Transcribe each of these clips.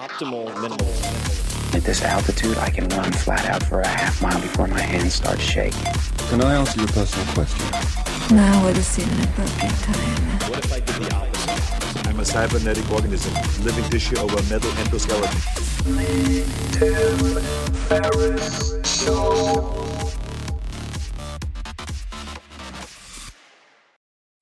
optimal minimal. At this altitude, I can run flat out for a half mile before my hands start shaking. Can I answer your personal question? Now would seem an appropriate time. What if I did the opposite? I'm a cybernetic organism, living tissue over a metal endoskeleton.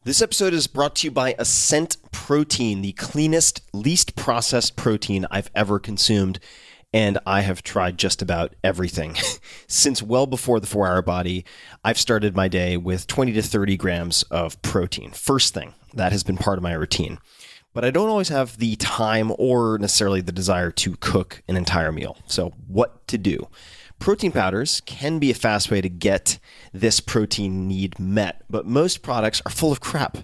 This episode is brought to you by Ascent Protein, the cleanest, least processed protein I've ever consumed. And I have tried just about everything. Since well before the four hour body, I've started my day with 20 to 30 grams of protein. First thing, that has been part of my routine. But I don't always have the time or necessarily the desire to cook an entire meal. So, what to do? Protein powders can be a fast way to get this protein need met, but most products are full of crap.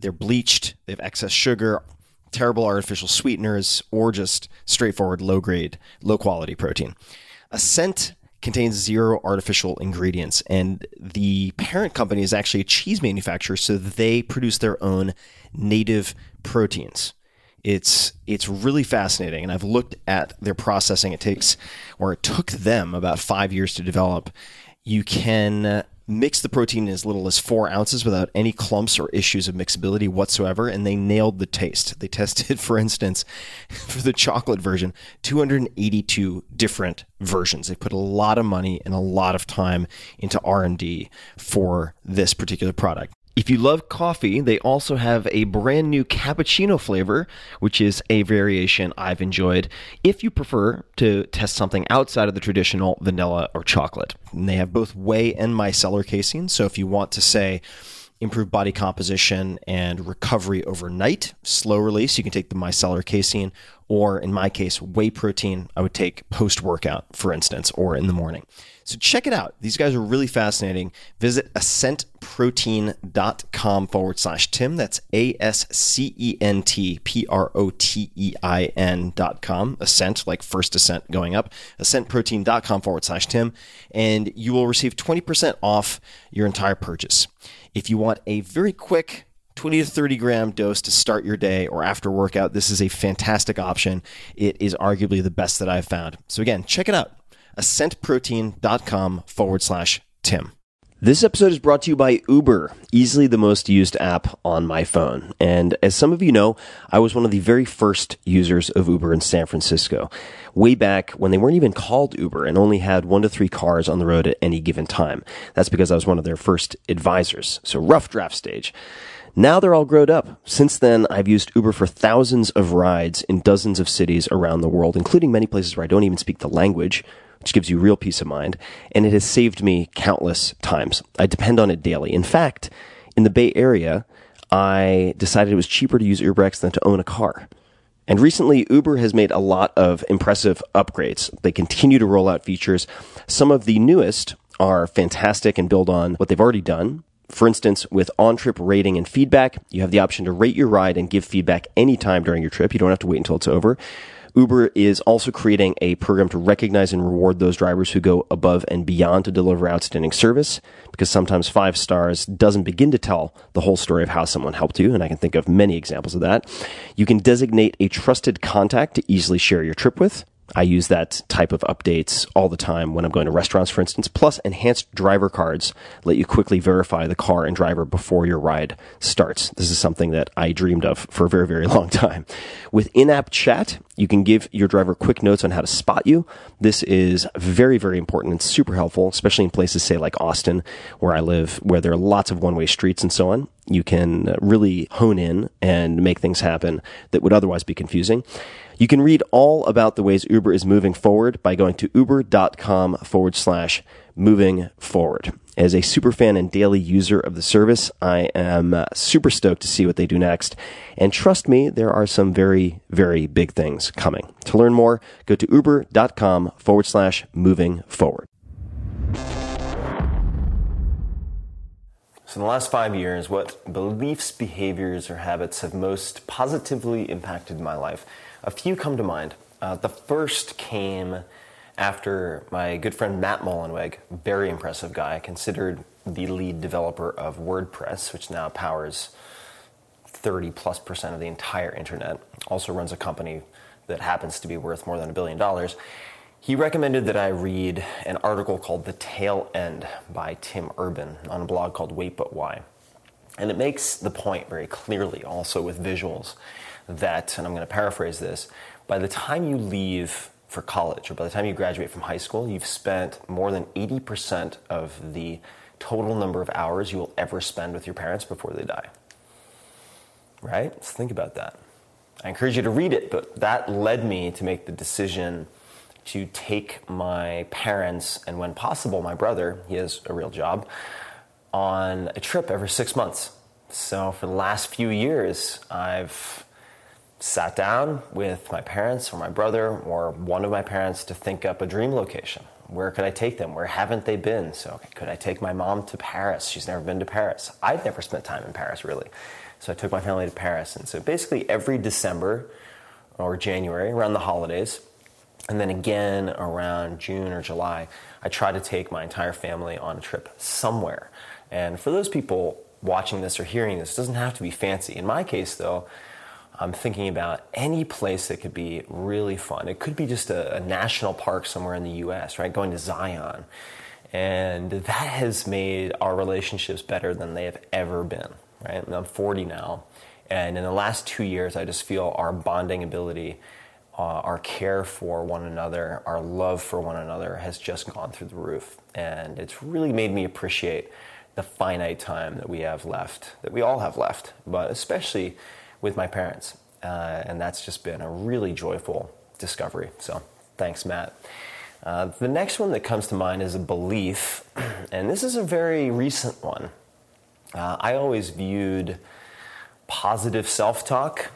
They're bleached, they have excess sugar, terrible artificial sweeteners, or just straightforward low grade, low quality protein. Ascent contains zero artificial ingredients, and the parent company is actually a cheese manufacturer, so they produce their own native proteins. It's it's really fascinating, and I've looked at their processing. It takes, or it took them about five years to develop. You can mix the protein in as little as four ounces without any clumps or issues of mixability whatsoever, and they nailed the taste. They tested, for instance, for the chocolate version, 282 different versions. They put a lot of money and a lot of time into R&D for this particular product. If you love coffee, they also have a brand new cappuccino flavor, which is a variation I've enjoyed if you prefer to test something outside of the traditional vanilla or chocolate. And they have both whey and micellar casein. So if you want to say, improve body composition and recovery overnight. Slow release, you can take the micellar casein, or in my case, whey protein, I would take post workout, for instance, or in the morning. So check it out. These guys are really fascinating. Visit ascentprotein.com forward slash Tim. That's A S C E N T P R O T E I N dot com. Ascent, like first ascent going up. Ascentprotein.com forward slash Tim. And you will receive 20% off your entire purchase. If you want a very quick 20 to 30 gram dose to start your day or after workout, this is a fantastic option. It is arguably the best that I've found. So, again, check it out ascentprotein.com forward slash Tim. This episode is brought to you by Uber, easily the most used app on my phone. And as some of you know, I was one of the very first users of Uber in San Francisco, way back when they weren't even called Uber and only had one to three cars on the road at any given time. That's because I was one of their first advisors. So rough draft stage. Now they're all grown up. Since then, I've used Uber for thousands of rides in dozens of cities around the world, including many places where I don't even speak the language which gives you real peace of mind. And it has saved me countless times. I depend on it daily. In fact, in the Bay Area, I decided it was cheaper to use UberX than to own a car. And recently, Uber has made a lot of impressive upgrades. They continue to roll out features. Some of the newest are fantastic and build on what they've already done. For instance, with on trip rating and feedback, you have the option to rate your ride and give feedback anytime during your trip. You don't have to wait until it's over. Uber is also creating a program to recognize and reward those drivers who go above and beyond to deliver outstanding service because sometimes five stars doesn't begin to tell the whole story of how someone helped you. And I can think of many examples of that. You can designate a trusted contact to easily share your trip with. I use that type of updates all the time when I'm going to restaurants, for instance. Plus, enhanced driver cards let you quickly verify the car and driver before your ride starts. This is something that I dreamed of for a very, very long time. With in-app chat, you can give your driver quick notes on how to spot you. This is very, very important and super helpful, especially in places, say, like Austin, where I live, where there are lots of one-way streets and so on. You can really hone in and make things happen that would otherwise be confusing. You can read all about the ways Uber is moving forward by going to uber.com forward slash moving forward. As a super fan and daily user of the service, I am uh, super stoked to see what they do next. And trust me, there are some very, very big things coming. To learn more, go to uber.com forward slash moving forward. So, in the last five years, what beliefs, behaviors, or habits have most positively impacted my life? A few come to mind. Uh, the first came after my good friend Matt Mullenweg, very impressive guy, considered the lead developer of WordPress, which now powers 30 plus percent of the entire internet. Also runs a company that happens to be worth more than a billion dollars, he recommended that I read an article called The Tail End by Tim Urban on a blog called Wait But Why. And it makes the point very clearly, also with visuals, that, and I'm going to paraphrase this, by the time you leave for college or by the time you graduate from high school, you've spent more than 80% of the total number of hours you will ever spend with your parents before they die. Right? Let's think about that. I encourage you to read it, but that led me to make the decision to take my parents and, when possible, my brother, he has a real job, on a trip every six months. So, for the last few years, I've sat down with my parents or my brother or one of my parents to think up a dream location. Where could I take them? Where haven't they been? So, could I take my mom to Paris? She's never been to Paris. I'd never spent time in Paris, really. So, I took my family to Paris. And so, basically, every December or January, around the holidays, and then again around June or July, I try to take my entire family on a trip somewhere. And for those people watching this or hearing this, it doesn't have to be fancy. In my case, though, I'm thinking about any place that could be really fun. It could be just a, a, national park somewhere in the US, right? Going to Zion. And that has made our relationships better than they have ever been, right? And I'm 40 now. And in the last two years, I just feel our bonding ability, uh, our care for one another, our love for one another has just gone through the roof. And it's really made me appreciate the finite time that we have left, that we all have left, but especially with my parents. Uh, and that's just been a really joyful discovery. So thanks, Matt. Uh, the next one that comes to mind is a belief, and this is a very recent one. Uh, I always viewed positive self talk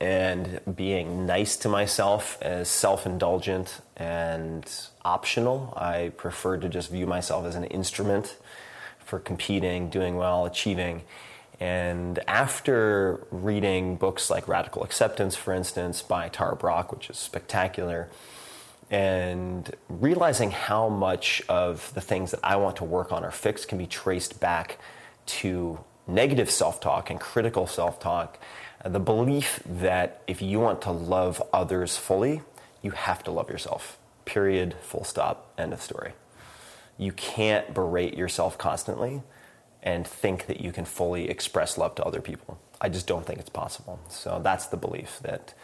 and being nice to myself as self indulgent and optional. I prefer to just view myself as an instrument for competing, doing well, achieving. And after reading books like Radical Acceptance, for instance, by Tara Brach, which is spectacular, and realizing how much of the things that I want to work on or fix can be traced back to negative self talk and critical self talk, the belief that if you want to love others fully, you have to love yourself. Period, full stop, end of story. You can't berate yourself constantly and think that you can fully express love to other people. I just don't think it's possible. So that's the belief that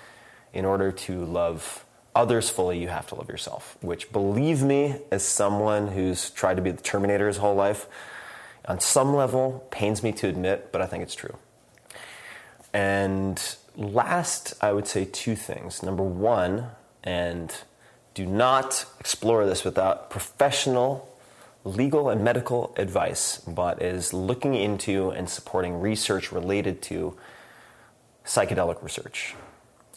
in order to love others fully, you have to love yourself, which, believe me, as someone who's tried to be the Terminator his whole life, on some level pains me to admit, but I think it's true. And last, I would say two things. Number one, and do not explore this without professional legal and medical advice, but is looking into and supporting research related to psychedelic research.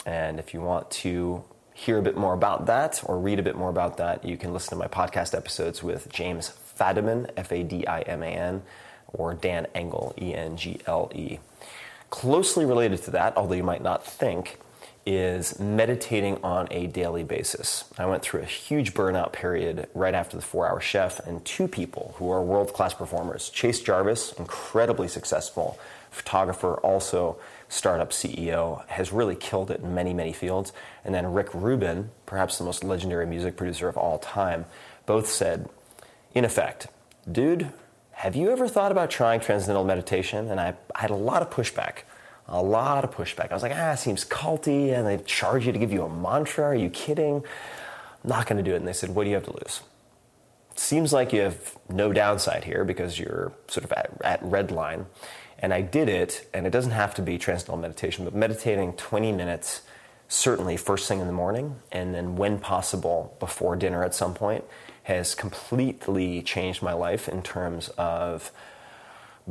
And if you want to hear a bit more about that or read a bit more about that, you can listen to my podcast episodes with James Fadiman, F A D I M A N, or Dan Engle, E N G L E. Closely related to that, although you might not think, is meditating on a daily basis. I went through a huge burnout period right after the four hour chef, and two people who are world class performers Chase Jarvis, incredibly successful photographer, also startup CEO, has really killed it in many, many fields. And then Rick Rubin, perhaps the most legendary music producer of all time, both said, in effect, dude, have you ever thought about trying transcendental meditation? And I, I had a lot of pushback a lot of pushback. I was like, ah, seems culty, and they charge you to give you a mantra. Are you kidding? I'm not going to do it. And they said, what do you have to lose? Seems like you have no downside here because you're sort of at, at red line. And I did it, and it doesn't have to be transcendental meditation, but meditating 20 minutes, certainly first thing in the morning, and then when possible before dinner at some point, has completely changed my life in terms of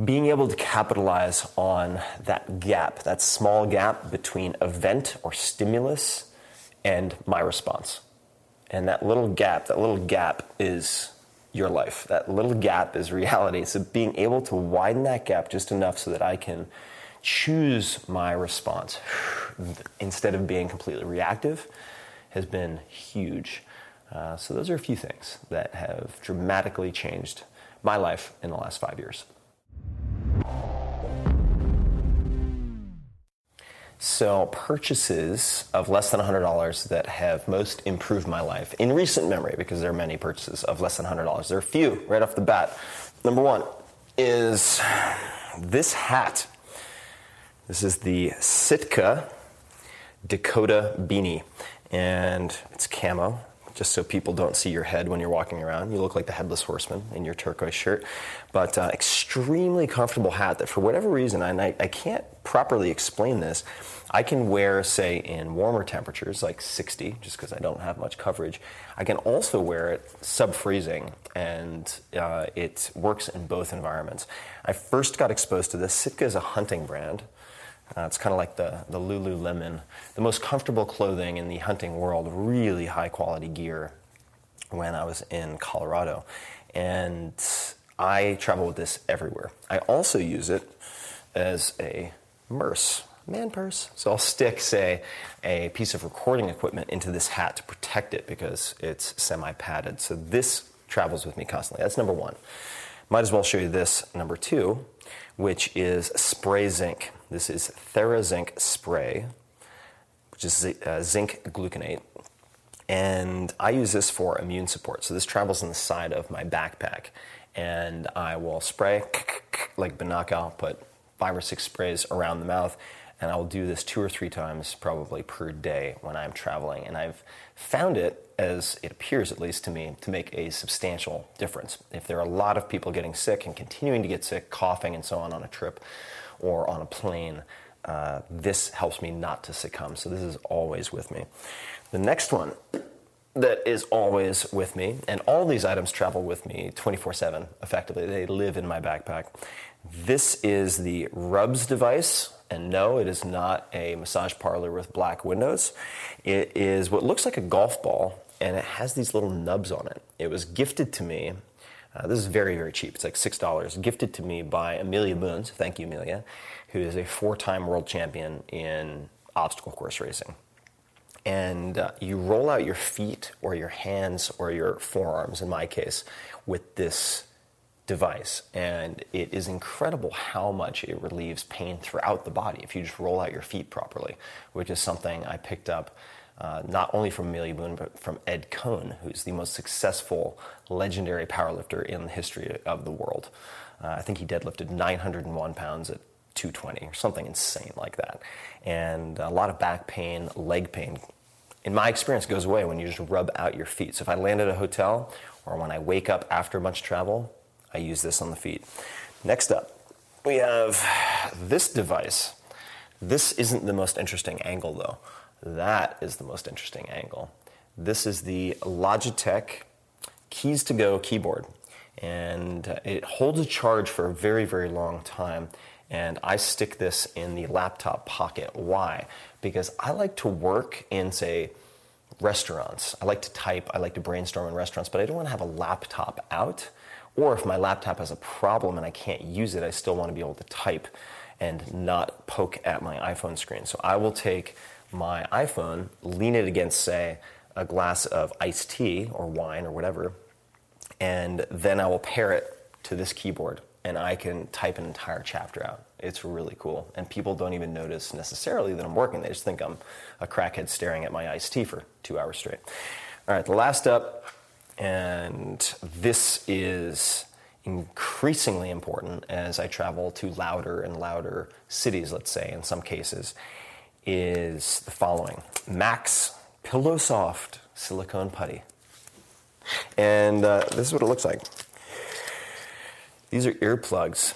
being able to capitalize on that gap, that small gap between event or stimulus and my response. And that little gap, that little gap is your life. That little gap is reality. So being able to widen that gap just enough so that I can choose my response instead of being completely reactive has been huge. Uh, so those are a few things that have dramatically changed my life in the last five years. So, purchases of less than $100 that have most improved my life in recent memory, because there are many purchases of less than $100. There are a few right off the bat. Number one is this hat. This is the Sitka Dakota beanie, and it's camo. Just so people don't see your head when you're walking around, you look like the headless horseman in your turquoise shirt. But uh, extremely comfortable hat that, for whatever reason, and I, I can't properly explain this, I can wear, say, in warmer temperatures like 60, just because I don't have much coverage. I can also wear it sub freezing, and uh, it works in both environments. I first got exposed to this. Sitka is a hunting brand. Uh, it's kind of like the, the Lululemon, the most comfortable clothing in the hunting world, really high quality gear when I was in Colorado. And I travel with this everywhere. I also use it as a merce, man purse. So I'll stick, say, a piece of recording equipment into this hat to protect it because it's semi padded. So this travels with me constantly. That's number one. Might as well show you this, number two, which is spray zinc. This is TheraZinc spray, which is uh, zinc gluconate. And I use this for immune support. So this travels in the side of my backpack. And I will spray like Banaka. I'll put five or six sprays around the mouth. And I'll do this two or three times probably per day when I'm traveling. And I've found it, as it appears at least to me, to make a substantial difference. If there are a lot of people getting sick and continuing to get sick, coughing and so on on a trip or on a plane, uh, this helps me not to succumb. So this is always with me. The next one that is always with me, and all these items travel with me 24 7 effectively. They live in my backpack. This is the Rubz device, and no, it is not a massage parlor with black windows. It is what looks like a golf ball, and it has these little nubs on it. It was gifted to me. Uh, this is very, very cheap. It's like $6. Gifted to me by Amelia Boons. Thank you, Amelia, who is a four time world champion in obstacle course racing and uh, you roll out your feet or your hands or your forearms, in my case, with this device. And it is incredible how much it relieves pain throughout the body if you just roll out your feet properly, which is something I picked up. Uh, not only from Amelia Boone, but from Ed Coan, who's the most successful, legendary powerlifter in the history of the world. Uh, I think he deadlifted 901 pounds at 220 or something insane like that. And a lot of back pain, leg pain in my experience, goes away when you just rub out your feet. So if I land at a hotel or when I wake up after much travel, I use this on the feet. Next up, we have this device. This isn't the most interesting angle though. That is the most interesting angle. This is the Logitech Keys to Go keyboard. And it holds a charge for a very, very long time. And I stick this in the laptop pocket. Why? because I like to work in, say, restaurants. I like to type, I like to brainstorm in restaurants, but I don't want to have a laptop out. Or if my laptop has a problem and I can't use it, I still want to be able to type and not poke at my iPhone screen. So I will take my iPhone, lean it against, say, a glass of iced tea or wine or whatever, and then I will pair it to this keyboard and I can type an entire chapter out. It's really cool. And people don't even notice necessarily that I'm working. They just think I'm a crackhead staring at my iced tea for two hours straight. All right, the last up, and this is increasingly important as I travel to louder and louder cities, let's say, in some cases, is the following Mack's Pillow Soft Silicone Putty. And uh, this is what it looks like. These are earplugs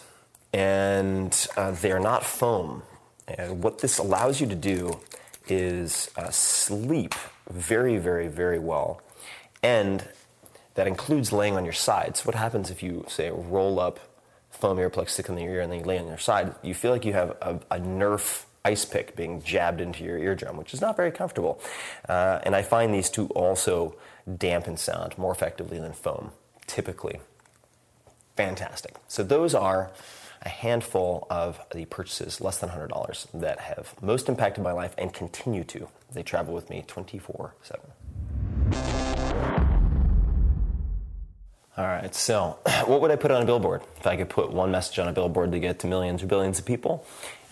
and uh, they're not foam. And what this allows you to do is uh, sleep very, very, very well. And that includes laying on your side. So, what happens if you, say, roll up foam earplugs, stick in the ear, and then you lay on your side? You feel like you have a, a Nerf ice pick being jabbed into your eardrum, which is not very comfortable. Uh, and I find these two also dampen sound more effectively than foam, typically. Fantastic. So, those are a handful of the purchases, less than $100, that have most impacted my life and continue to. They travel with me 24 7. All right, so what would I put on a billboard? If I could put one message on a billboard to get to millions or billions of people,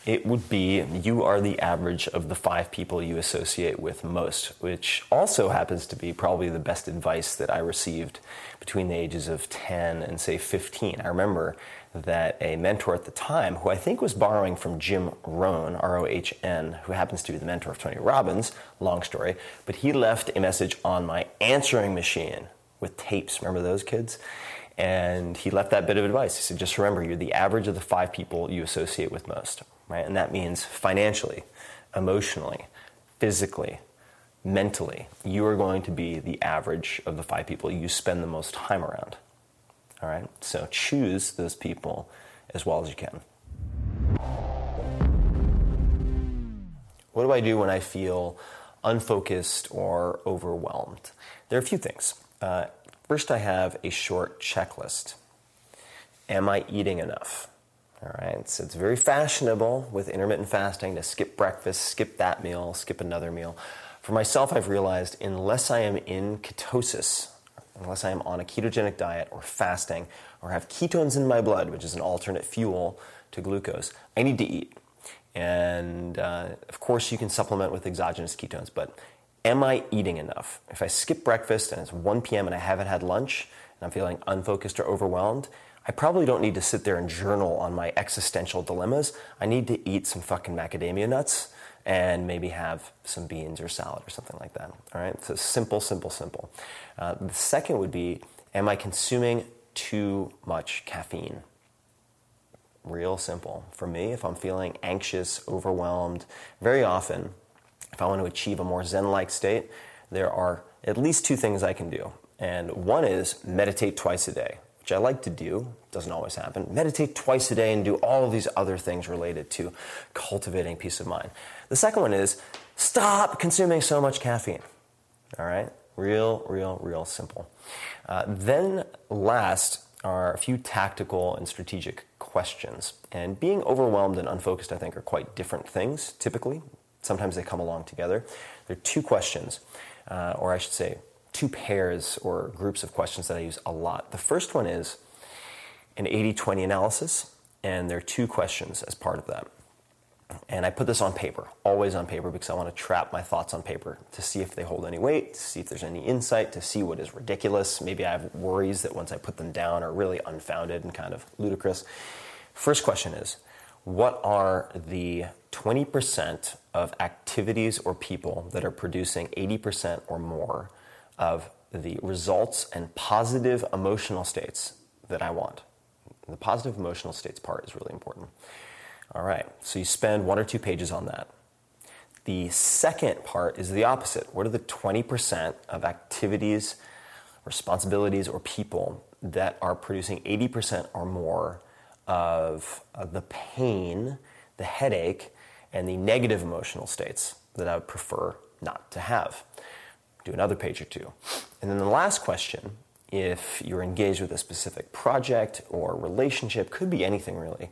it would be you are the average of the five people you associate with most, which also happens to be probably the best advice that I received between the ages of 10 and say 15. I remember that a mentor at the time, who I think was borrowing from Jim Rohn, R O H N, who happens to be the mentor of Tony Robbins, long story, but he left a message on my answering machine with tapes. Remember those kids? And he left that bit of advice. He said, just remember, you're the average of the five people you associate with most, right? And that means financially, emotionally, physically, mentally. You are going to be the average of the five people you spend the most time around. All right? So choose those people as well as you can. What do I do when I feel unfocused or overwhelmed? There are a few things. Uh, first, I have a short checklist. Am I eating enough? All right, so it's very fashionable with intermittent fasting to skip breakfast, skip that meal, skip another meal. For myself, I've realized unless I am in ketosis, unless I am on a ketogenic diet or fasting or have ketones in my blood, which is an alternate fuel to glucose, I need to eat. And uh, of course, you can supplement with exogenous ketones, but am I eating enough? If I skip breakfast and it's 1 p.m. and I haven't had lunch and I'm feeling unfocused or overwhelmed, I probably don't need to sit there and journal on my existential dilemmas. I need to eat some fucking macadamia nuts and maybe have some beans or salad or something like that. All right, so simple, simple, simple. Uh, the second would be Am I consuming too much caffeine? Real simple. For me, if I'm feeling anxious, overwhelmed, very often, if I want to achieve a more Zen like state, there are at least two things I can do. And one is meditate twice a day, which I like to do, doesn't always happen. Meditate twice a day and do all of these other things related to cultivating peace of mind. The second one is stop consuming so much caffeine. All right? Real, real, real simple. Uh, then, last are a few tactical and strategic questions. And being overwhelmed and unfocused, I think, are quite different things typically. Sometimes they come along together. There are two questions, uh, or I should say, two pairs or groups of questions that I use a lot. The first one is an 80 20 analysis, and there are two questions as part of that. And I put this on paper, always on paper, because I want to trap my thoughts on paper to see if they hold any weight, to see if there's any insight, to see what is ridiculous. Maybe I have worries that once I put them down are really unfounded and kind of ludicrous. First question is What are the 20% of activities or people that are producing 80% or more of the results and positive emotional states that I want? The positive emotional states part is really important. All right, so you spend one or two pages on that. The second part is the opposite. What are the 20% of activities, responsibilities, or people that are producing 80% or more of, of the pain, the headache, and the negative emotional states that I would prefer not to have? Do another page or two. And then the last question if you're engaged with a specific project or relationship, could be anything really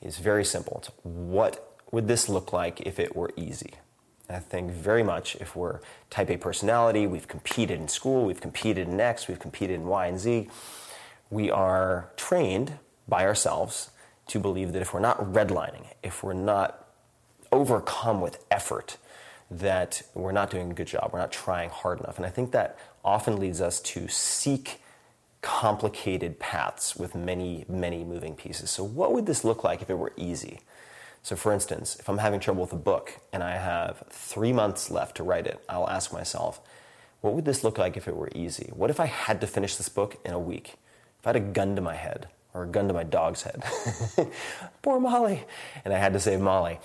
is very simple. It's what would this look like if it were easy? I think very much if we're type A personality, we've competed in school, we've competed in X, we've competed in Y and Z, we are trained by ourselves to believe that if we're not redlining, if we're not overcome with effort, that we're not doing a good job, we're not trying hard enough. And I think that often leads us to seek complicated paths with many, many moving pieces. So, what would this look like if it were easy? So, for instance, if I'm having trouble with a book and I have three months left to write it, I'll ask myself, what would this look like if it were easy? What if I had to finish this book in a week? If I had a gun to my head or a gun to my dog's head, poor Molly, and I had to save Molly,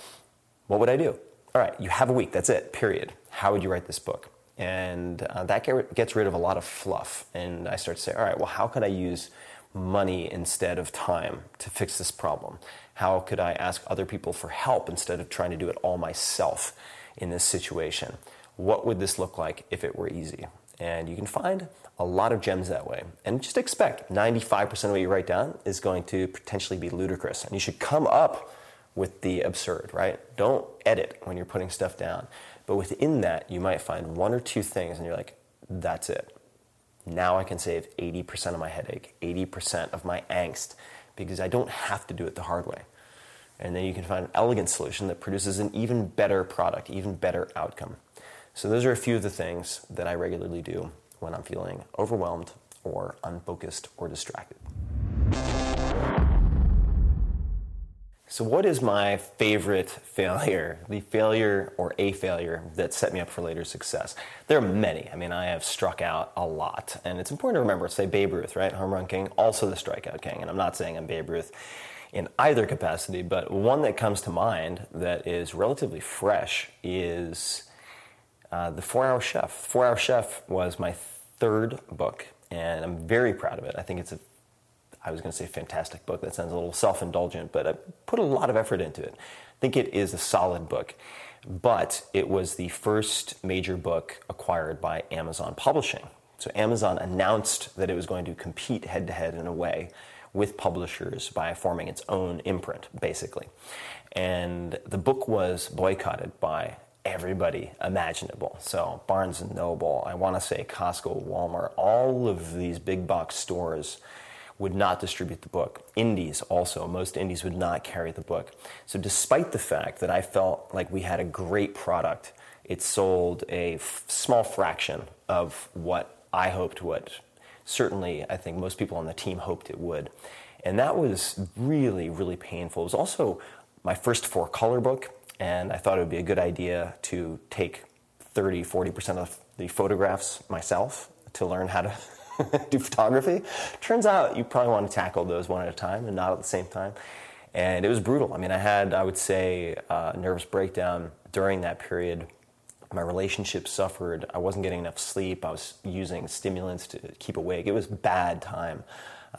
what would I do? All right, you have a week, that's it, period. How would you write this book? And uh, that get, gets rid of a lot of fluff. And I start to say, all right, well, how could I use money instead of time to fix this problem? How could I ask other people for help instead of trying to do it all myself in this situation? What would this look like if it were easy? And you can find a lot of gems that way. And just expect 95% of what you write down is going to potentially be ludicrous. And you should come up with the absurd, right? Don't edit when you're putting stuff down. But within that, you might find one or two things and you're like, that's it. Now I can save 80% of my headache, 80% of my angst, because I don't have to do it the hard way. And then you can find an elegant solution that produces an even better product, even better outcome. So, those are a few of the things that I regularly do when I'm feeling overwhelmed or unfocused or distracted. So, what is my favorite failure? The failure or a failure that set me up for later success? There are many. I mean, I have struck out a lot. And it's important to remember, say Babe Ruth, right? Home run king, also the strikeout king. And I'm not saying I'm Babe Ruth in either capacity, but one that comes to mind that is relatively fresh is uh, The Four Hour Chef. Four Hour Chef was my third book, and I'm very proud of it. I think it's a I was going to say fantastic book. That sounds a little self indulgent, but I put a lot of effort into it. I think it is a solid book. But it was the first major book acquired by Amazon Publishing. So Amazon announced that it was going to compete head to head in a way with publishers by forming its own imprint, basically. And the book was boycotted by everybody imaginable. So Barnes and Noble, I want to say Costco, Walmart, all of these big box stores would not distribute the book. Indies also, most indies would not carry the book. So, despite the fact that I felt like we had a great product, it sold a f- small fraction of what I hoped would. Certainly, I think most people on the team hoped it would. And that was really, really painful. It was also my first four color book, and I thought it would be a good idea to take 30, 40% of the photographs myself to learn how to do photography. Turns out you probably want to tackle those one at a time and not at the same time. And it was brutal. I mean, I had, I would say, a nervous breakdown during that period. My relationship suffered. I wasn't getting enough sleep. I was using stimulants to keep awake. It was bad time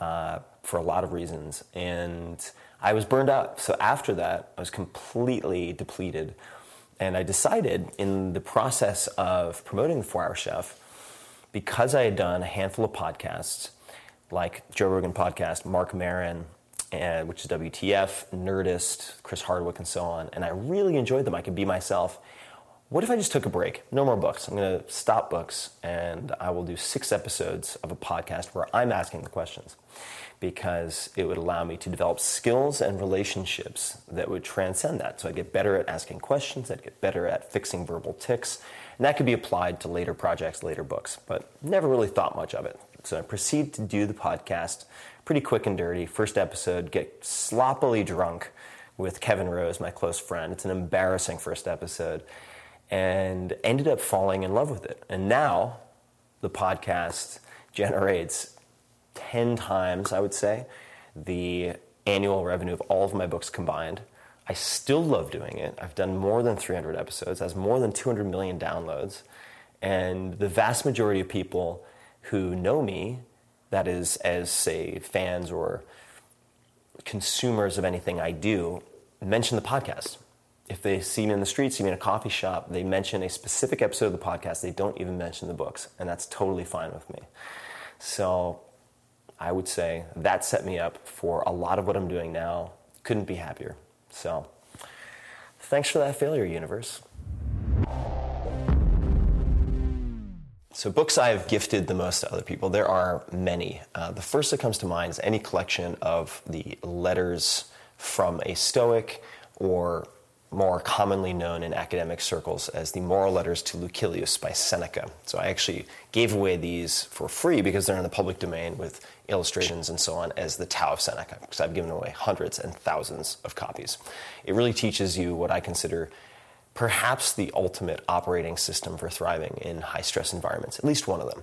uh, for a lot of reasons. And I was burned out. So after that, I was completely depleted. And I decided in the process of promoting the Four Hour Chef because I had done a handful of podcasts, like Joe Rogan podcast, Marc Maron, and, which is WTF, Nerdist, Chris Hardwick, and so on, and I really enjoyed them. I could be myself. What if I just took a break? No more books. I'm going to stop books, and I will do six episodes of a podcast where I'm asking the questions because it would allow me to develop skills and relationships that would transcend that. So I'd get better at asking questions, I'd get better at fixing verbal tics, and that could be applied to later projects, later books, but never really thought much of it. So I proceed to do the podcast pretty quick and dirty. First episode, get sloppily drunk with Kevin Rose, my close friend. It's an embarrassing first episode, and ended up falling in love with it. And now the podcast generates 10 times, I would say, the annual revenue of all of my books combined. I still love doing it. I've done more than 300 episodes, has more than 200 million downloads. And the vast majority of people who know me, that is, as say fans or consumers of anything I do, mention the podcast. If they see me in the street, see me in a coffee shop, they mention a specific episode of the podcast, they don't even mention the books. And that's totally fine with me. So I would say that set me up for a lot of what I'm doing now. Couldn't be happier. So, thanks for that failure, universe. So, books I have gifted the most to other people, there are many. Uh, the first that comes to mind is any collection of the letters from a Stoic or more commonly known in academic circles as the Moral Letters to Lucilius by Seneca. So I actually gave away these for free because they're in the public domain with illustrations and so on as the Tao of Seneca, because I've given away hundreds and thousands of copies. It really teaches you what I consider perhaps the ultimate operating system for thriving in high stress environments, at least one of them.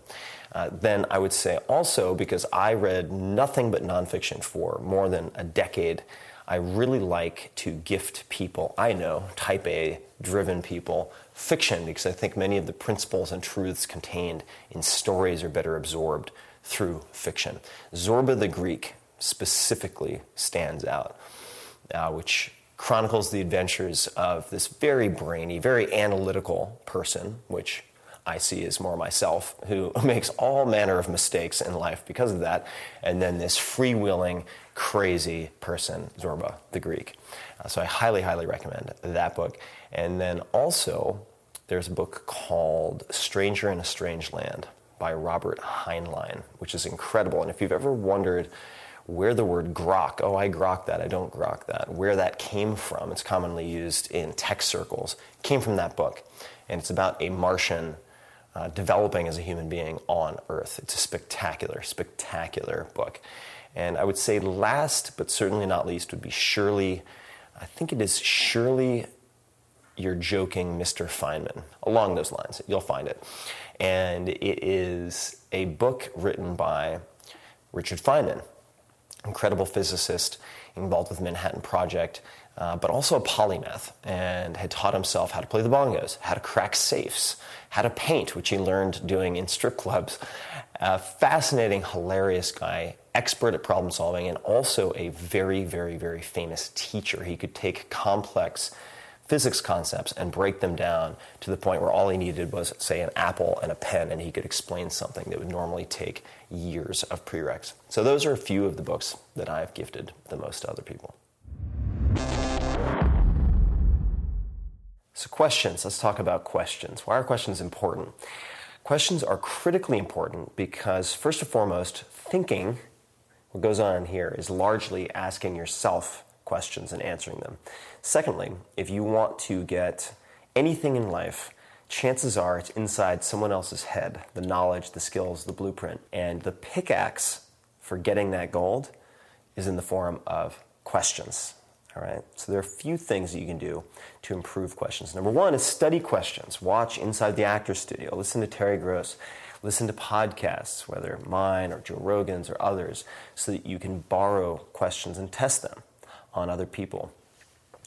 Uh, then I would say also, because I read nothing but nonfiction for more than a decade, I really like to gift people I know, type A driven people, fiction, because I think many of the principles and truths contained in stories are better absorbed through fiction. Zorba the Greek specifically stands out, uh, which chronicles the adventures of this very brainy, very analytical person, which I see as more myself, who makes all manner of mistakes in life because of that, and then this freewheeling, crazy person, Zorba the Greek. Uh, so I highly, highly recommend that book. And then also, there's a book called Stranger in a Strange Land by Robert Heinlein, which is incredible. And if you've ever wondered where the word grok, oh, I grok that, I don't grok that, where that came from. It's commonly used in tech circles, came from that book. And it's about a Martian uh, developing as a human being on Earth. It's a spectacular, spectacular book. And I would say last, but certainly not least, would be Surely, I think it is Surely You're Joking, Mr. Feynman, along those lines. You'll find it. And it is a book written by Richard Feynman, incredible physicist involved with the Manhattan Project, uh, but also a polymath, and had taught himself how to play the bongos, how to crack safes, how to paint, which he learned doing in strip clubs. A fascinating, hilarious guy, expert at problem solving, and also a very, very, very famous teacher. He could take complex physics concepts and break them down to the point where all he needed was, say, an apple and a pen, and he could explain something that would normally take years of prereqs. So, those are a few of the books that I've gifted the most to other people. So, questions. Let's talk about questions. Why are questions important? Questions are critically important because, first and foremost, thinking, what goes on here, is largely asking yourself questions and answering them. Secondly, if you want to get anything in life, chances are it's inside someone else's head the knowledge, the skills, the blueprint. And the pickaxe for getting that gold is in the form of questions. All right, so there are a few things that you can do to improve questions. Number one is study questions. Watch Inside the Actor Studio, listen to Terry Gross, listen to podcasts, whether mine or Joe Rogan's or others, so that you can borrow questions and test them on other people.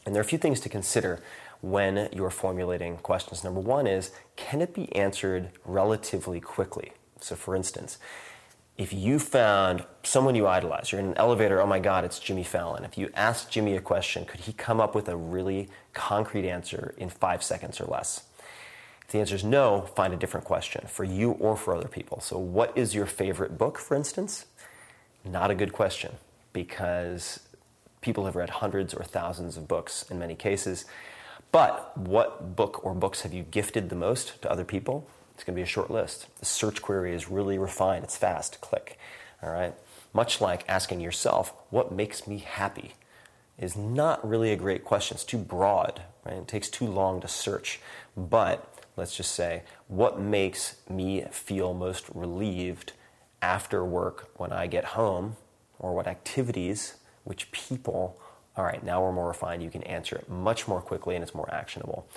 And there are a few things to consider when you're formulating questions. Number one is can it be answered relatively quickly? So, for instance, if you found someone you idolize, you're in an elevator, oh my God, it's Jimmy Fallon. If you asked Jimmy a question, could he come up with a really concrete answer in five seconds or less? If the answer is no, find a different question for you or for other people. So, what is your favorite book, for instance? Not a good question because people have read hundreds or thousands of books in many cases. But what book or books have you gifted the most to other people? It's going to be a short list. The search query is really refined, it's fast, click. All right? Much like asking yourself, what makes me happy? Is not really a great question. It's too broad, right? It takes too long to search. But let's just say, what makes me feel most relieved after work when I get home, or what activities which people, all right, now we're more refined. You can answer it much more quickly and it's more actionable.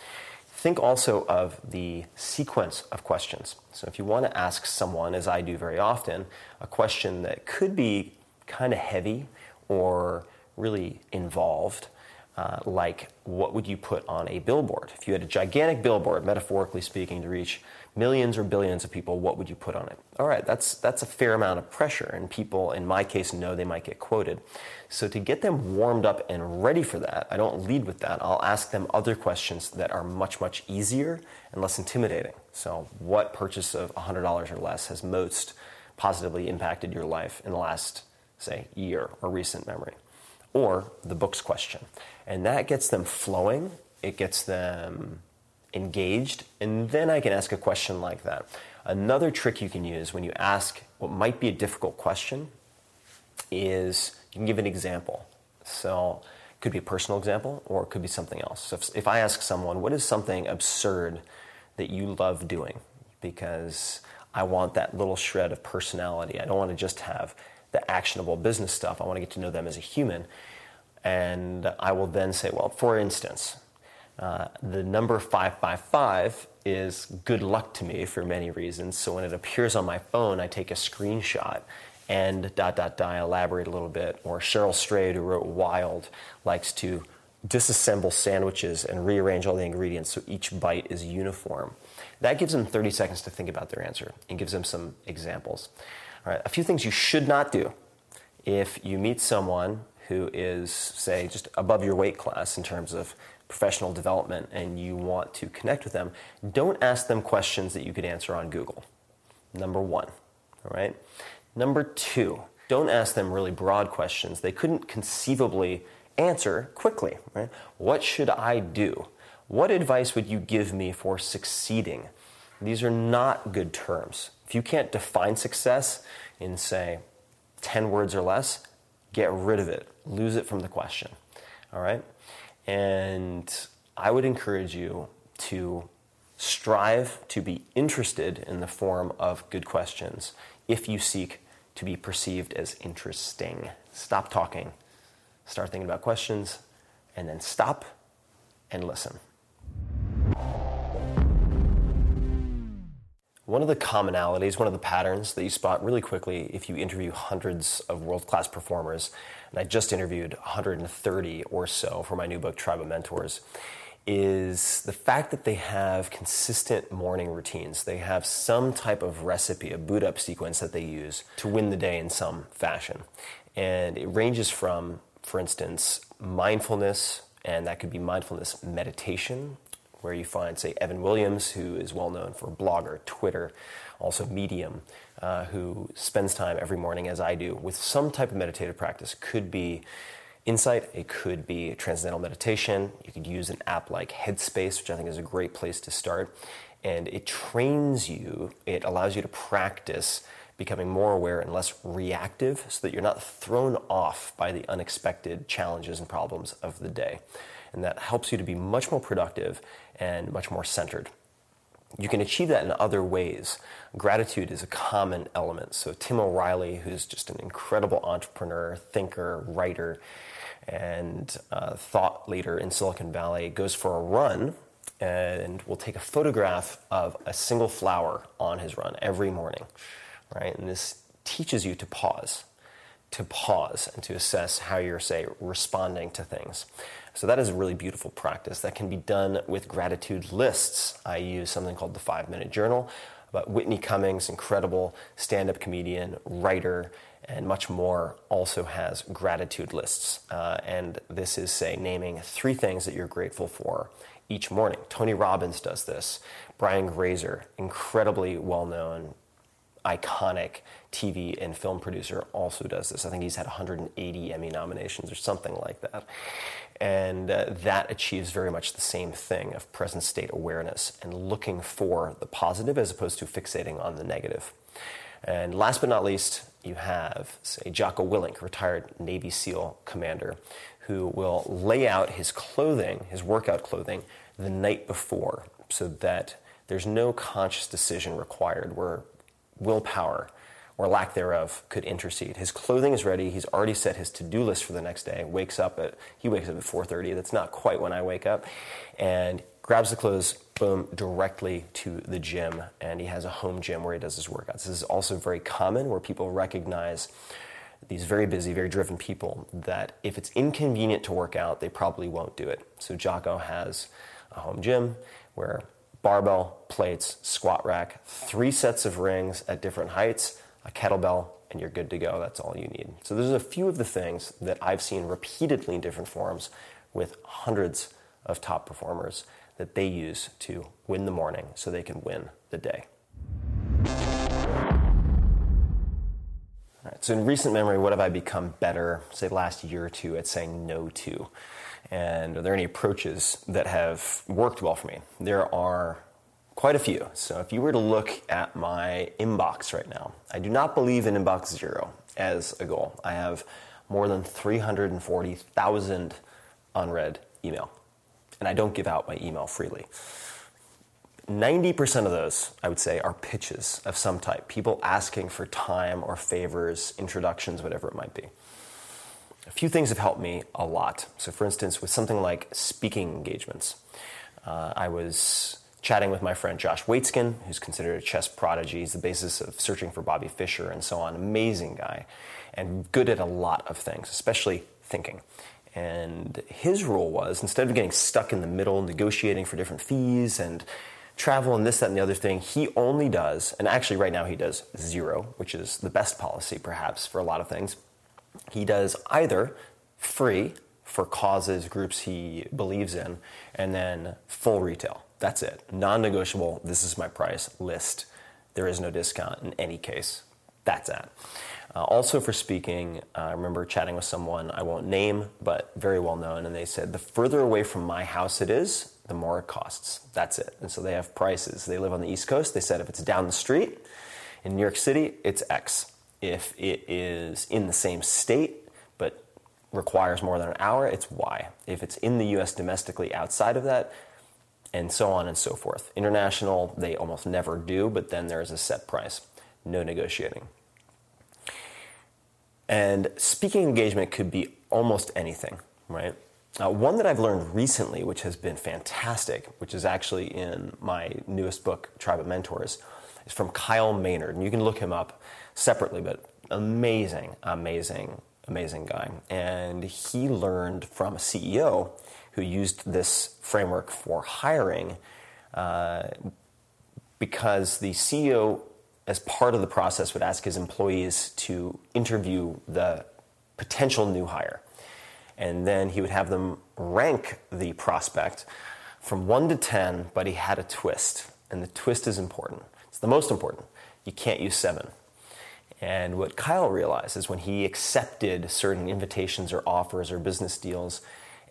Think also of the sequence of questions. So, if you want to ask someone, as I do very often, a question that could be kind of heavy or really involved, uh, like what would you put on a billboard? If you had a gigantic billboard, metaphorically speaking, to reach millions or billions of people, what would you put on it? All right, that's, that's a fair amount of pressure, and people, in my case, know they might get quoted. So, to get them warmed up and ready for that, I don't lead with that. I'll ask them other questions that are much, much easier and less intimidating. So, what purchase of $100 or less has most positively impacted your life in the last, say, year or recent memory? Or the books question. And that gets them flowing, it gets them engaged, and then I can ask a question like that. Another trick you can use when you ask what might be a difficult question is you can give an example. So it could be a personal example or it could be something else. So if, if I ask someone, what is something absurd that you love doing? Because I want that little shred of personality. I don't want to just have the actionable business stuff. I want to get to know them as a human. And I will then say, well, for instance, uh, the number 555 is good luck to me for many reasons. So when it appears on my phone, I take a screenshot and dot dot dot elaborate a little bit. Or Cheryl Strayed, who wrote Wild, likes to disassemble sandwiches and rearrange all the ingredients so each bite is uniform. That gives them 30 seconds to think about their answer and gives them some examples. All right, a few things you should not do if you meet someone who is, say, just above your weight class in terms of professional development and you want to connect with them, don't ask them questions that you could answer on Google. Number one, all right? Number two, don't ask them really broad questions they couldn't conceivably answer quickly, right? What should I do? What advice would you give me for succeeding? These are not good terms. If you can't define success in, say, 10 words or less, Get rid of it, lose it from the question. All right? And I would encourage you to strive to be interested in the form of good questions if you seek to be perceived as interesting. Stop talking, start thinking about questions, and then stop and listen. One of the commonalities, one of the patterns that you spot really quickly if you interview hundreds of world class performers, and I just interviewed 130 or so for my new book, Tribe of Mentors, is the fact that they have consistent morning routines. They have some type of recipe, a boot up sequence that they use to win the day in some fashion. And it ranges from, for instance, mindfulness, and that could be mindfulness meditation, where you find, say, Evan Williams, who is well known for Blogger, Twitter, also Medium, uh, who spends time every morning, as I do, with some type of meditative practice. Could be insight, it could be transcendental meditation. You could use an app like Headspace, which I think is a great place to start. And it trains you, it allows you to practice becoming more aware and less reactive so that you're not thrown off by the unexpected challenges and problems of the day. And that helps you to be much more productive and much more centered. You can achieve that in other ways. Gratitude is a common element. So, Tim O'Reilly, who's just an incredible entrepreneur, thinker, writer, and uh, thought leader in Silicon Valley, goes for a run and will take a photograph of a single flower on his run every morning. Right? And this teaches you to pause, to pause and to assess how you're, say, responding to things. So that is a really beautiful practice that can be done with gratitude lists. I use something called the five minute journal. But Whitney Cummings, incredible stand up comedian, writer, and much more, also has gratitude lists. Uh, and this is, say, naming three things that you're grateful for each morning. Tony Robbins does this. Brian Grazer, incredibly well known iconic TV and film producer, also does this. I think he's had 180 Emmy nominations or something like that. And uh, that achieves very much the same thing of present state awareness and looking for the positive as opposed to fixating on the negative. And last but not least, you have, say, Jocko Willink, retired Navy SEAL commander, who will lay out his clothing, his workout clothing, the night before so that there's no conscious decision required where willpower or lack thereof could intercede. His clothing is ready. He's already set his to-do list for the next day. Wakes up at he wakes up at 4:30. That's not quite when I wake up, and grabs the clothes, boom, directly to the gym. And he has a home gym where he does his workouts. This is also very common where people recognize these very busy, very driven people that if it's inconvenient to work out, they probably won't do it. So Jocko has a home gym where barbell, plates, squat rack, three sets of rings at different heights, a kettlebell, and you're good to go. That's all you need. So there's a few of the things that I've seen repeatedly in different forms with hundreds of top performers that they use to win the morning so they can win the day. All right, so in recent memory, what have I become better, say last year or two, at saying no to? And are there any approaches that have worked well for me? There are quite a few. So if you were to look at my inbox right now, I do not believe in inbox zero as a goal. I have more than 340,000 unread email, and I don't give out my email freely. 90% of those, I would say, are pitches of some type. People asking for time or favors, introductions, whatever it might be. A few things have helped me a lot. So, for instance, with something like speaking engagements, uh, I was chatting with my friend Josh Waitzkin, who's considered a chess prodigy. He's the basis of searching for Bobby Fischer and so on. Amazing guy and good at a lot of things, especially thinking. And his rule was instead of getting stuck in the middle, negotiating for different fees and travel and this, that, and the other thing, he only does, and actually right now he does zero, which is the best policy perhaps for a lot of things. He does either free for causes, groups he believes in, and then full retail. That's it. Non negotiable. This is my price list. There is no discount in any case. That's it. Uh, also, for speaking, uh, I remember chatting with someone I won't name, but very well known, and they said the further away from my house it is, the more it costs. That's it. And so they have prices. They live on the East Coast. They said if it's down the street in New York City, it's X. If it is in the same state, but requires more than an hour, it's Y. If it's in the US domestically outside of that, and so on and so forth. International, they almost never do, but then there's a set price. No negotiating. And speaking engagement could be almost anything, right? Uh, one that I've learned recently, which has been fantastic, which is actually in my newest book, Tribe of Mentors, is from Kyle Maynard. And you can look him up separately, but amazing, amazing, amazing guy. And he learned from a CEO who used this framework for hiring uh, because the CEO, as part of the process, would ask his employees to interview the potential new hire and then he would have them rank the prospect from 1 to 10, but he had a twist. And the twist is important. It's the most important. You can't use 7. And what Kyle realized is when he accepted certain invitations or offers or business deals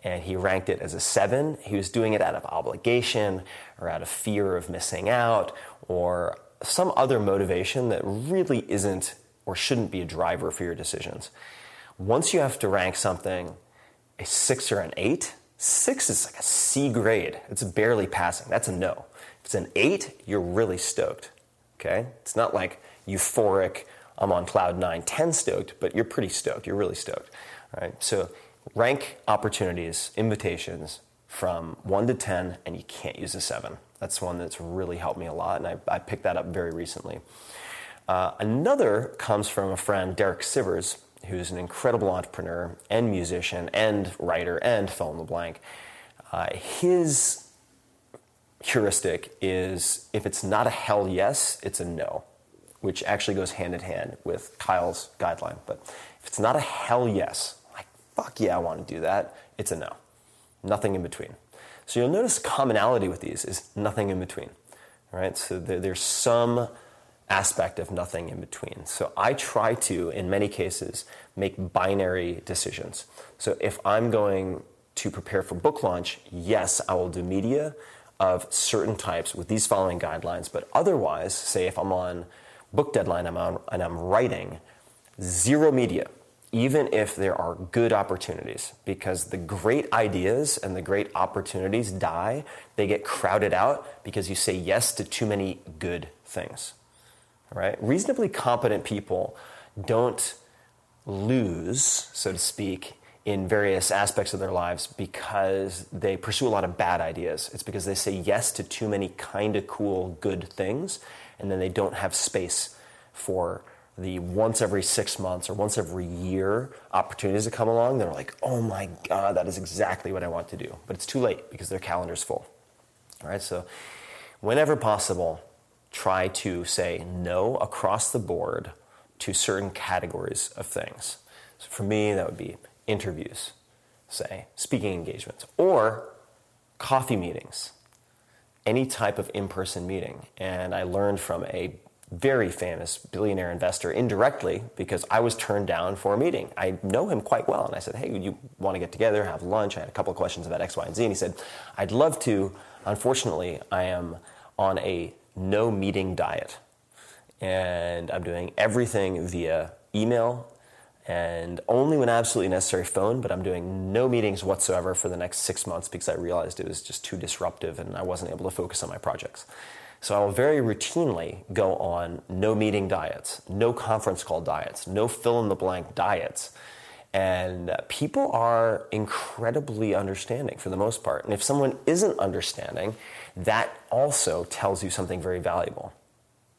and he ranked it as a 7, he was doing it out of obligation or out of fear of missing out or some other motivation that really isn't or shouldn't be a driver for your decisions. Once you have to rank something a six or an eight, six is like a C grade. It's barely passing. That's a no. If it's an eight, you're really stoked. Okay? It's not like euphoric, I'm on cloud nine, 10 stoked, but you're pretty stoked. You're really stoked. All right? So rank opportunities, invitations from one to 10, and you can't use a seven. That's one that's really helped me a lot, and I, I picked that up very recently. Uh, another comes from a friend, Derek Sivers, who's an incredible entrepreneur and musician and writer and fill in the blank. Uh, his heuristic is if it's not a hell yes, it's a no, which actually goes hand in hand with Kyle's guideline. But if it's not a hell yes, fuck yeah, I want to do that, it's a no. Nothing in between. So you'll notice commonality with these is nothing in between. Right? So there, there's some aspect of nothing in between. So I try to, in many cases, make binary decisions. So if I'm going to prepare for book launch, yes, I will do media of certain types with these following guidelines. But otherwise, say if I'm on book deadline I'm on, and I'm writing, zero media, even if there are good opportunities, because the great ideas and the great opportunities die, they get crowded out because you say yes to too many good things right? Reasonably competent people don't lose, so to speak, in various aspects of their lives because they pursue a lot of bad ideas. It's because they say yes to too many kind of cool, good things, and then they don't have space for the once every six months or once every year opportunities that come along. They're like, oh my God, that is exactly what I want to do. But it's too late because their calendar's full. All right, so whenever possible, try to say no across the board to certain categories of things. So for me, that would be interviews, say, speaking engagements, or coffee meetings, any type of in person meeting. And I learned from a very famous billionaire investor indirectly because I was turned down for a meeting. I know him quite well. And I said, Hey, you want to get together, have lunch? I had a couple of questions about X, Y, and Z. And he said, I'd love to. Unfortunately, I am on a no meeting diet. And I'm doing everything via email and only when absolutely necessary phone, but I'm doing no meetings whatsoever for the next six months because I realized it was just too disruptive and I wasn't able to focus on my projects. So I will very routinely go on no meeting diets, no conference call diets, no fill in the blank diets. And people are incredibly understanding for the most part. And if someone isn't understanding, that also tells you something very valuable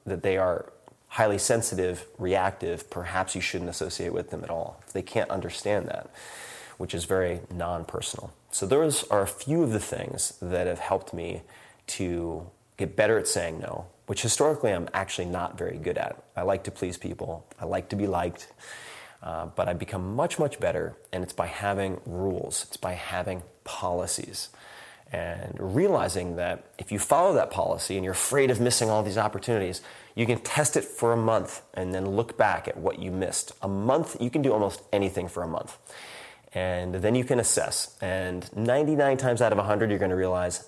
that they are highly sensitive, reactive, perhaps you shouldn't associate with them at all. They can't understand that, which is very non personal. So, those are a few of the things that have helped me to get better at saying no, which historically I'm actually not very good at. I like to please people, I like to be liked. Uh, but I've become much, much better, and it's by having rules, it's by having policies and realizing that if you follow that policy and you're afraid of missing all these opportunities, you can test it for a month and then look back at what you missed. A month, you can do almost anything for a month. And then you can assess. And 99 times out of 100, you're going to realize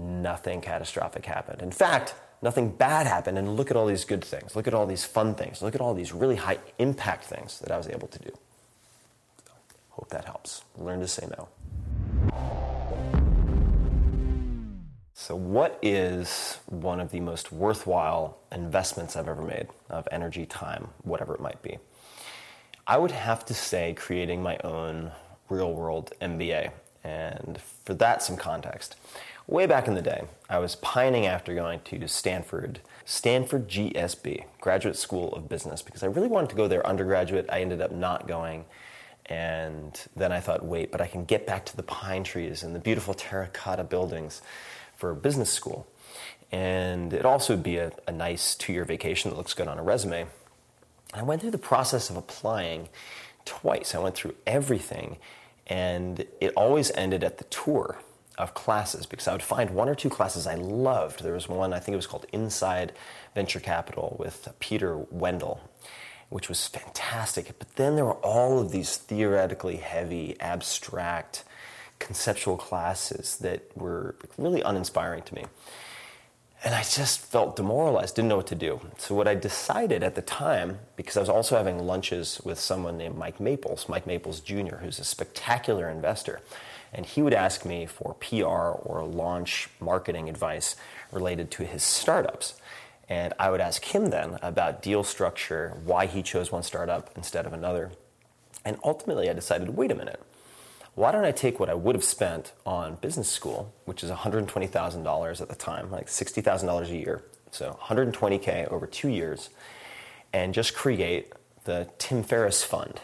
nothing catastrophic happened. In fact, nothing bad happened. And look at all these good things. Look at all these fun things. Look at all these really high impact things that I was able to do. Hope that helps. Learn to say no. So, what is one of the most worthwhile investments I've ever made of energy, time, whatever it might be? I would have to say creating my own real world MBA. And for that, some context. Way back in the day, I was pining after going to Stanford, Stanford GSB, Graduate School of Business, because I really wanted to go there undergraduate. I ended up not going. And then I thought, wait, but I can get back to the pine trees and the beautiful terracotta buildings for business school. And it also would be a, a nice two year vacation that looks good on a resume. I went through the process of applying twice. I went through everything, and it always ended at the tour of classes because I would find one or two classes I loved. There was one, I think it was called Inside Venture Capital with Peter Wendell, which was fantastic. But then there were all of these theoretically heavy, abstract, conceptual classes that were really uninspiring to me. And I just felt demoralized, didn't know what to do. So, what I decided at the time, because I was also having lunches with someone named Mike Maples, Mike Maples Jr., who's a spectacular investor, and he would ask me for PR or launch marketing advice related to his startups. And I would ask him then about deal structure, why he chose one startup instead of another. And ultimately, I decided wait a minute, why don't I take what I would have spent on business school, which is $120,000 at the time, like $60,000 a year, so 120K over two years, and just create the Tim Ferriss Fund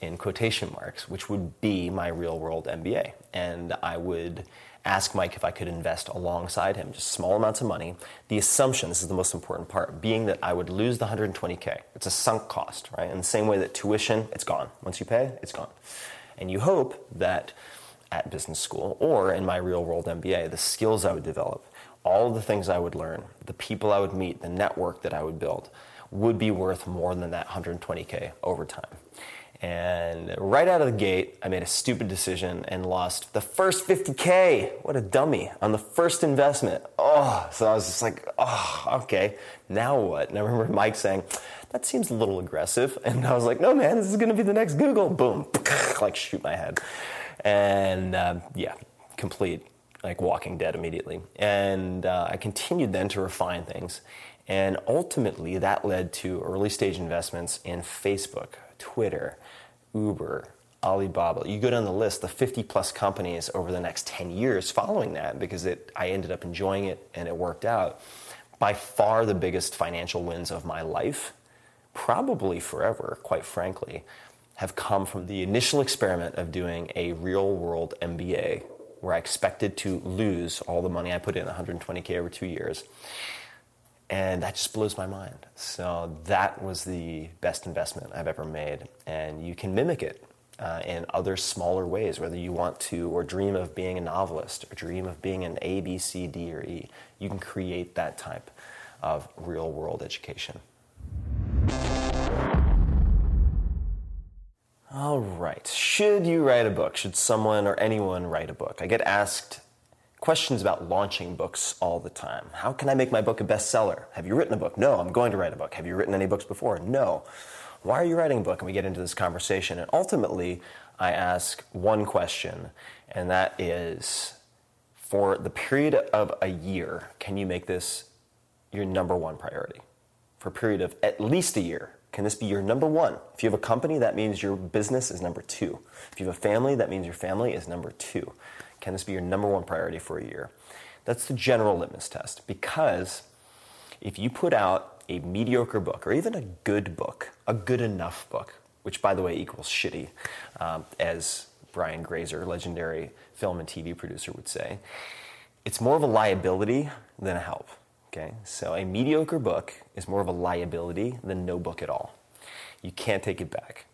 in quotation marks, which would be my real world MBA. And I would ask Mike if I could invest alongside him, just small amounts of money. The assumption, this is the most important part, being that I would lose the 120K. It's a sunk cost, right? In the same way that tuition, it's gone. Once you pay, it's gone. And you hope that at business school or in my real world MBA, the skills I would develop, all the things I would learn, the people I would meet, the network that I would build would be worth more than that 120K over time. And right out of the gate, I made a stupid decision and lost the first 50K. What a dummy on the first investment. Oh, so I was just like, oh, okay, now what? And I remember Mike saying, that seems a little aggressive. And I was like, no, man, this is going to be the next Google. Boom, like shoot my head. And uh, yeah, complete, like walking dead immediately. And uh, I continued then to refine things. And ultimately, that led to early stage investments in Facebook, Twitter, Uber, Alibaba. You go down the list, the 50 plus companies over the next 10 years following that because it, I ended up enjoying it and it worked out. By far the biggest financial wins of my life, probably forever, quite frankly, have come from the initial experiment of doing a real world MBA where I expected to lose all the money I put in, 120K over two years. And that just blows my mind. So that was the best investment I've ever made. And you can mimic it uh, in other smaller ways, whether you want to or dream of being a novelist or dream of being an A, B, C, D, or E. You can create that type of real world education. All right. Should you write a book? Should someone or anyone write a book? I get asked questions about launching books all the time. How can I make my book a bestseller? Have you written a book? No, I'm going to write a book. Have you written any books before? No. Why are you writing a book? And we get into this conversation. And ultimately, I ask one question, and that is for the period of a year, can you make this your number one priority? For a period of at least a year, can this be your number one? If you have a company, that means your business is number two. If you have a family, that means your family is number two. Can this be your number one priority for a year? That's the general litmus test because if you put out a mediocre book or even a good book, a good enough book, which by the way equals shitty, um, as Brian Grazer, legendary film and TV producer, would say, it's more of a liability than a help. Okay, so a mediocre book is more of a liability than no book at all. You can't take it back.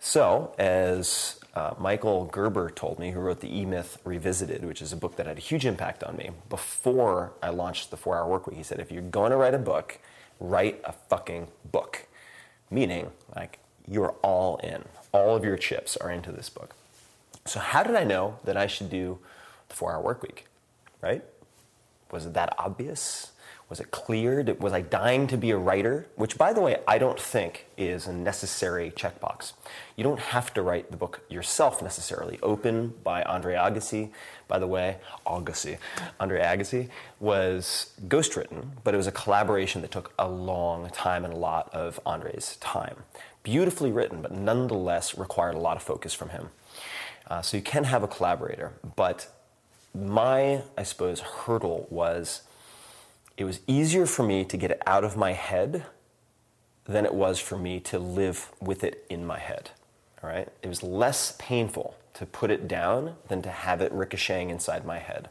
So, as uh, Michael Gerber told me, who wrote the E Myth Revisited, which is a book that had a huge impact on me before I launched the Four Hour Workweek. He said, if you're going to write a book, write a fucking book. Meaning, like, you're all in. All of your chips are into this book. So, how did I know that I should do the Four Hour Workweek? Right? Was it that obvious? Was it cleared? Was I dying to be a writer? Which, by the way, I don't think is a necessary checkbox. You don't have to write the book yourself necessarily. Open by Andre Agassi, by the way, Agassi, Andre Agassi, was ghostwritten, but it was a collaboration that took a long time and a lot of Andre's time. Beautifully written, but nonetheless required a lot of focus from him. Uh, so you can have a collaborator, but my, I suppose, hurdle was it was easier for me to get it out of my head than it was for me to live with it in my head. All right? It was less painful to put it down than to have it ricocheting inside my head.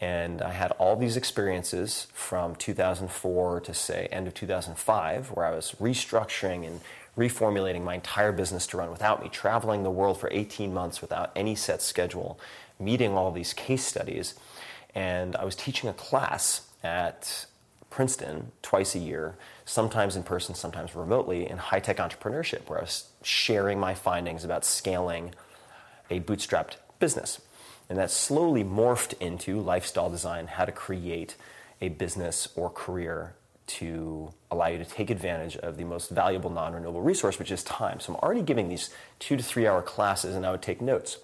And I had all these experiences from 2004 to say end of 2005 where I was restructuring and reformulating my entire business to run without me, traveling the world for 18 months without any set schedule, meeting all these case studies. And I was teaching a class at Princeton twice a year, sometimes in person, sometimes remotely, in high tech entrepreneurship, where I was sharing my findings about scaling a bootstrapped business. And that slowly morphed into lifestyle design, how to create a business or career to allow you to take advantage of the most valuable non renewable resource, which is time. So I'm already giving these two to three hour classes, and I would take notes.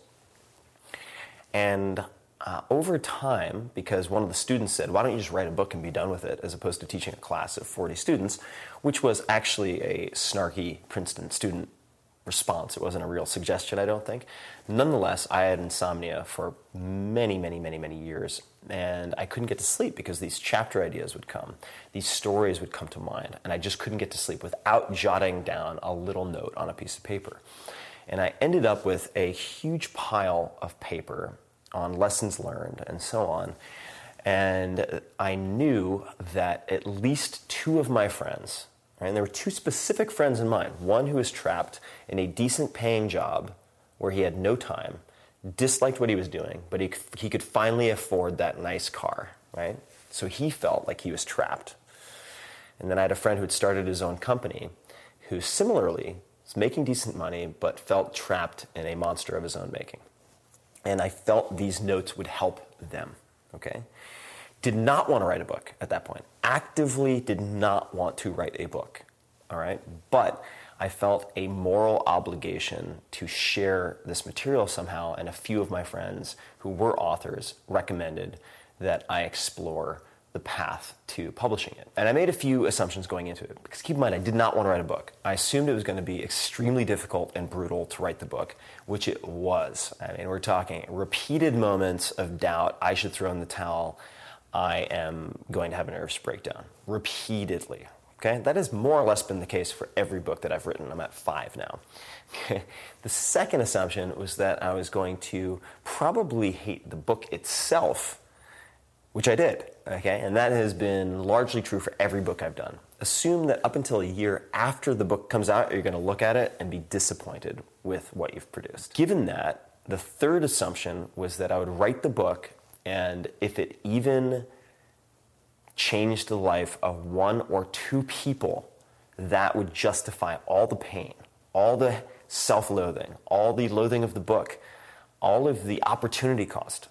And uh, over time, because one of the students said, Why don't you just write a book and be done with it, as opposed to teaching a class of 40 students, which was actually a snarky Princeton student response. It wasn't a real suggestion, I don't think. Nonetheless, I had insomnia for many, many, many, many years, and I couldn't get to sleep because these chapter ideas would come, these stories would come to mind, and I just couldn't get to sleep without jotting down a little note on a piece of paper. And I ended up with a huge pile of paper on lessons learned and so on. And I knew that at least two of my friends, right, and there were two specific friends in mind one who was trapped in a decent paying job where he had no time, disliked what he was doing, but he, he could finally afford that nice car, right? So he felt like he was trapped. And then I had a friend who had started his own company who similarly was making decent money but felt trapped in a monster of his own making and I felt these notes would help them. Okay? Did not want to write a book at that point. Actively did not want to write a book. All right? But I felt a moral obligation to share this material somehow, and a few of my friends who were authors recommended that I explore the path to publishing it. And I made a few assumptions going into it. Because keep in mind, I did not want to write a book. I assumed it was going to be extremely difficult and brutal to write the book, which it was. I mean, we're talking repeated moments of doubt. I should throw in the towel. I am going to have a nervous breakdown. Repeatedly. Okay? That has more or less been the case for every book that I've written. I'm at five now. Okay. The second assumption was that I was going to probably hate the book itself which I did. Okay, and that has been largely true for every book I've done. Assume that up until a year after the book comes out, you're going to look at it and be disappointed with what you've produced. Given that, the third assumption was that I would write the book, and if it even changed the life of one or two people, that would justify all the pain, all the self loathing, all the loathing of the book, all of the opportunity cost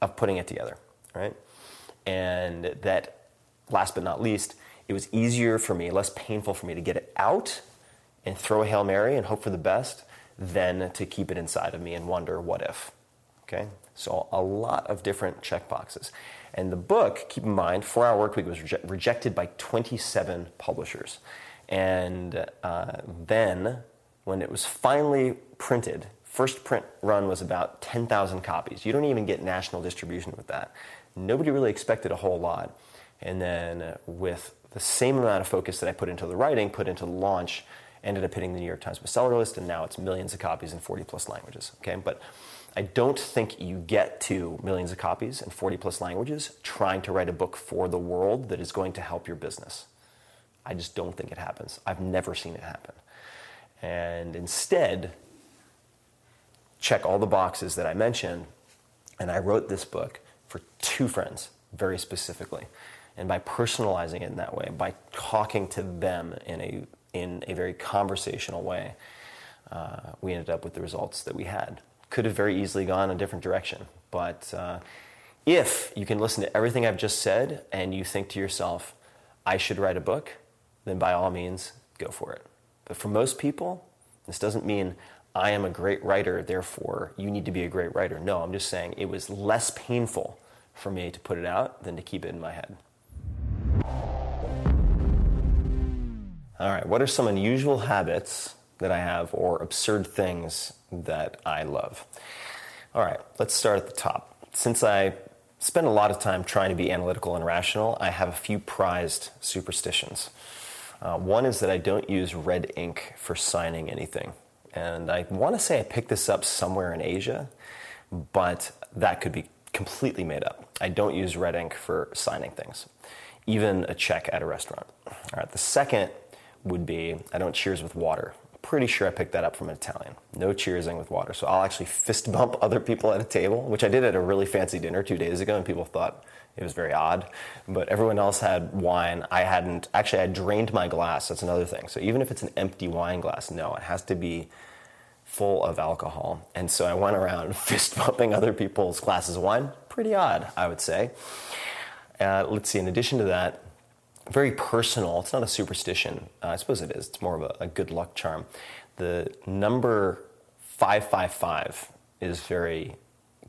of putting it together right? And that, last but not least, it was easier for me, less painful for me to get it out and throw a Hail Mary and hope for the best than to keep it inside of me and wonder what if. Okay? So, a lot of different check boxes. And the book, keep in mind, Four Hour Workweek was reje- rejected by 27 publishers. And uh, then, when it was finally printed, first print run was about 10,000 copies. You don't even get national distribution with that nobody really expected a whole lot. And then uh, with the same amount of focus that I put into the writing, put into the launch, ended up hitting the New York Times bestseller list, and now it's millions of copies in 40 plus languages. Okay, but I don't think you get to millions of copies in 40 plus languages trying to write a book for the world that is going to help your business. I just don't think it happens. I've never seen it happen. And instead, check all the boxes that I mentioned, and I wrote this book two friends very specifically. And by personalizing it in that way, by talking to them in a, in a very conversational way, uh, we ended up with the results that we had. Could have very easily gone a different direction, but uh, If you can listen to everything I've just said and you think to yourself, I should write a book, then by all means, go for it. But for most people, this doesn't mean I am a great writer, therefore you need to be a great writer. No, I'm just saying it was less painful for me to put it out than to keep it in my head. All right, what are some unusual habits that I have or absurd things that I love? All right, let's start at the top. Since I spend a lot of time trying to be analytical and rational, I have a few prized superstitions. Uh, one is that I don't use red ink for signing anything. And I want to say I picked this up somewhere in Asia, but that could be completely made up. I don't use red ink for signing things, even a check at a restaurant. All right, the second would be I don't cheers with water. Pretty sure I picked that up from an Italian. No cheersing with water. So I'll actually fist bump other people at a table, which I did at a really fancy dinner two days ago, and people thought it was very odd. But everyone else had wine. I hadn't. Actually, I drained my glass. That's another thing. So even if it's an empty wine glass, no, it has to be full of alcohol. And so I went around fist bumping other people's glasses of wine. Pretty odd, I would say. Uh, let's see, in addition to that, very personal. It's not a superstition. Uh, I suppose it is. It's more of a, a good luck charm. The number 555 is very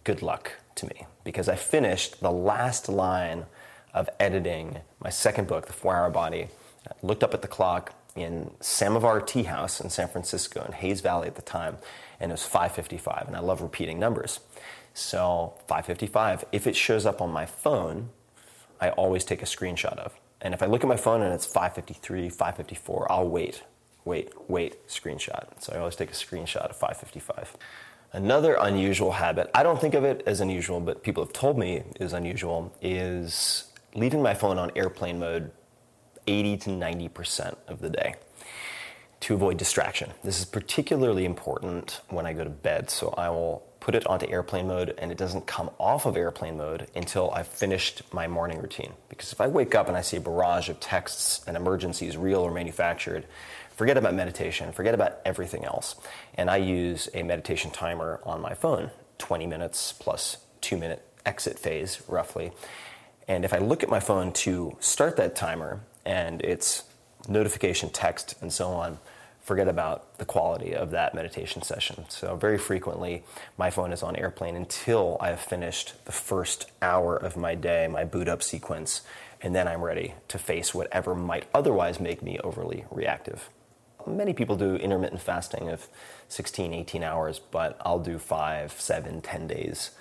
good luck to me because I finished the last line of editing my second book, The Four Hour Body. I looked up at the clock in Samovar Tea House in San Francisco in Hayes Valley at the time, and it was 5:55. And I love repeating numbers, so 5:55. If it shows up on my phone, I always take a screenshot of. And if I look at my phone and it's 5:53, 5:54, I'll wait, wait, wait, screenshot. So I always take a screenshot of 5:55. Another unusual habit, I don't think of it as unusual, but people have told me is unusual, is leaving my phone on airplane mode 80 to 90% of the day to avoid distraction. This is particularly important when I go to bed, so I will put it onto airplane mode and it doesn't come off of airplane mode until I've finished my morning routine. Because if I wake up and I see a barrage of texts and emergencies, real or manufactured, forget about meditation, forget about everything else. And I use a meditation timer on my phone 20 minutes plus two minute exit phase, roughly. And if I look at my phone to start that timer and it's notification text and so on, forget about the quality of that meditation session. So, very frequently, my phone is on airplane until I have finished the first hour of my day, my boot up sequence, and then I'm ready to face whatever might otherwise make me overly reactive. Many people do intermittent fasting of 16, 18 hours, but I'll do five, seven, 10 days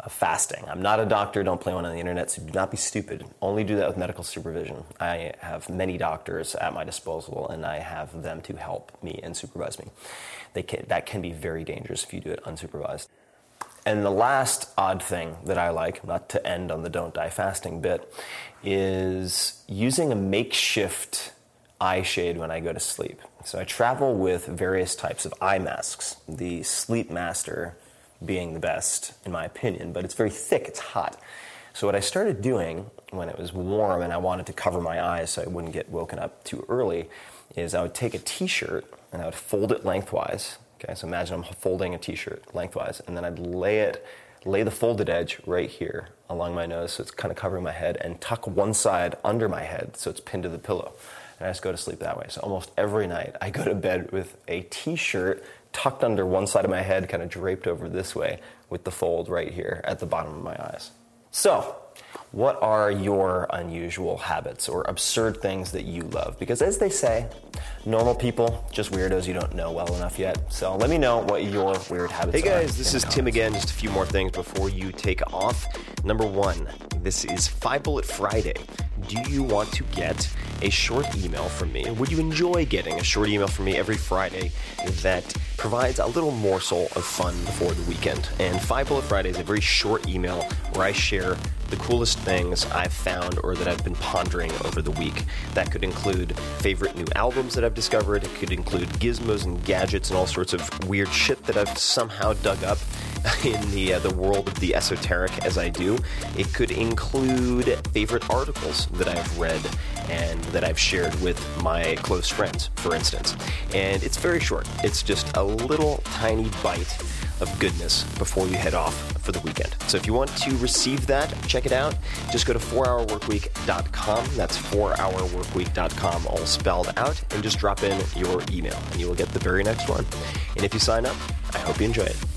of fasting. I'm not a doctor, don't play one on the internet, so do not be stupid. Only do that with medical supervision. I have many doctors at my disposal, and I have them to help me and supervise me. They can, that can be very dangerous if you do it unsupervised. And the last odd thing that I like, not to end on the don't die fasting bit, is using a makeshift eye shade when I go to sleep. So I travel with various types of eye masks. The Sleep Master being the best, in my opinion, but it's very thick, it's hot. So, what I started doing when it was warm and I wanted to cover my eyes so I wouldn't get woken up too early is I would take a t shirt and I would fold it lengthwise. Okay, so imagine I'm folding a t shirt lengthwise, and then I'd lay it, lay the folded edge right here along my nose so it's kind of covering my head, and tuck one side under my head so it's pinned to the pillow. And I just go to sleep that way. So almost every night I go to bed with a t shirt tucked under one side of my head, kind of draped over this way, with the fold right here at the bottom of my eyes. So, what are your unusual habits or absurd things that you love? Because as they say, normal people, just weirdos you don't know well enough yet. So let me know what your weird habits Hey are. guys, this is Tim again. Just a few more things before you take off. Number one, this is Five Bullet Friday. Do you want to get a short email from me? Would you enjoy getting a short email from me every Friday that provides a little morsel of fun before the weekend? And Five Bullet Friday is a very short email where I share the coolest things I've found or that I've been pondering over the week. That could include favorite new albums that I've discovered, it could include gizmos and gadgets and all sorts of weird shit that I've somehow dug up in the uh, the world of the esoteric as I do. It could include favorite articles that I've read and that I've shared with my close friends, for instance. And it's very short. It's just a little tiny bite of goodness before you head off for the weekend. So if you want to receive that, check it out. Just go to 4hourworkweek.com. That's 4hourworkweek.com, all spelled out, and just drop in your email, and you will get the very next one. And if you sign up, I hope you enjoy it.